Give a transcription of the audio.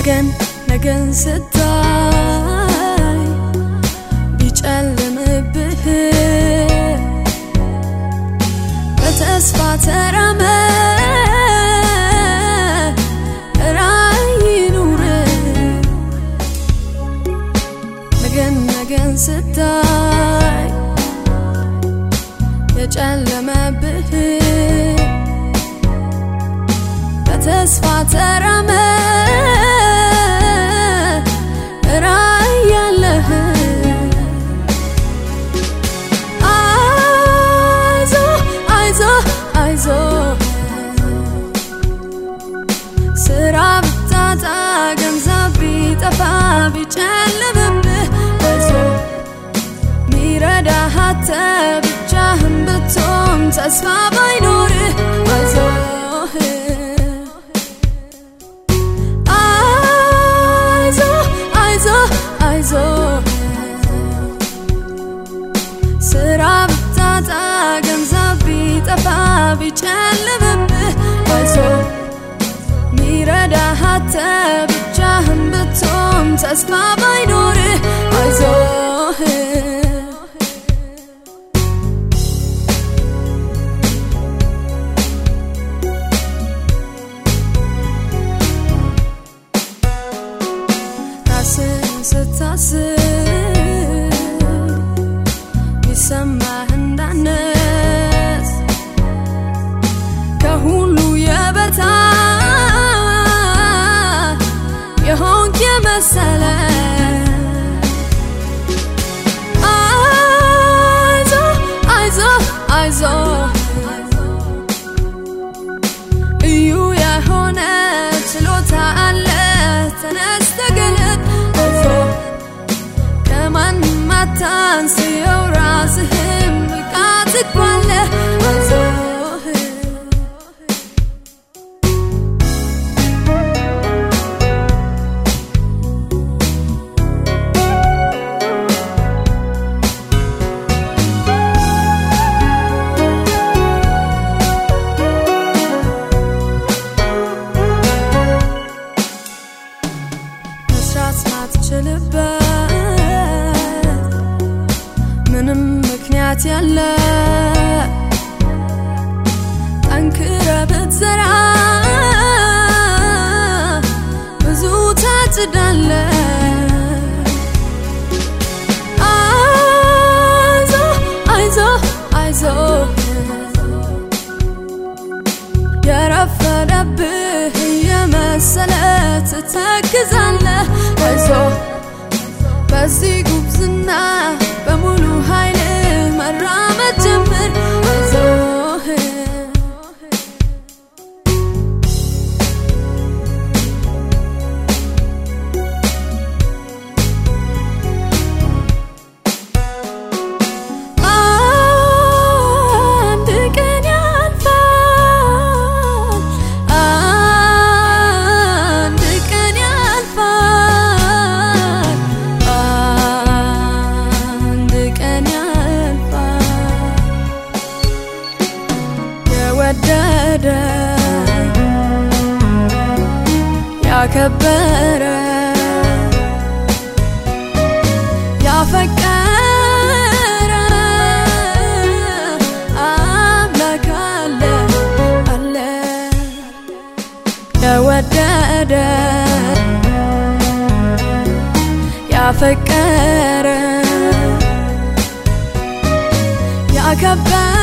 ነገን ነገን ስታይ ቢጨልምብህ በተስፋ ተራመ ነገን ነገን ስታይ የጨለመብህ በተስፋ ተራ ቢጠፋ ቢጨልምብህ በዞ ሚረዳህ አንተ ብቻህን ብትሆን ተስፋ ባይኖር አይዞህ አይዞ አይዞ አይዞ። ስራ ብታጣ ገንዘብ ቢጠፋ ቢጨልምብህ አይዞ ሚረዳህ አንተ ተስፋ ባይኖርህ تنسي وراسها ያለ ጠንክረ ብትዘራ ብዙ ታጭዳለ አይዞ አይዞ አይዞ የረፈደብህ የመሰለ ትተክዛለህ። አይዞ በዚህ ጉብዝና በሙሉ ኃይል ያከበረ ያፈቀረ አምላክ አለ አለ። የወደደ ያፈቀረ ያከበረ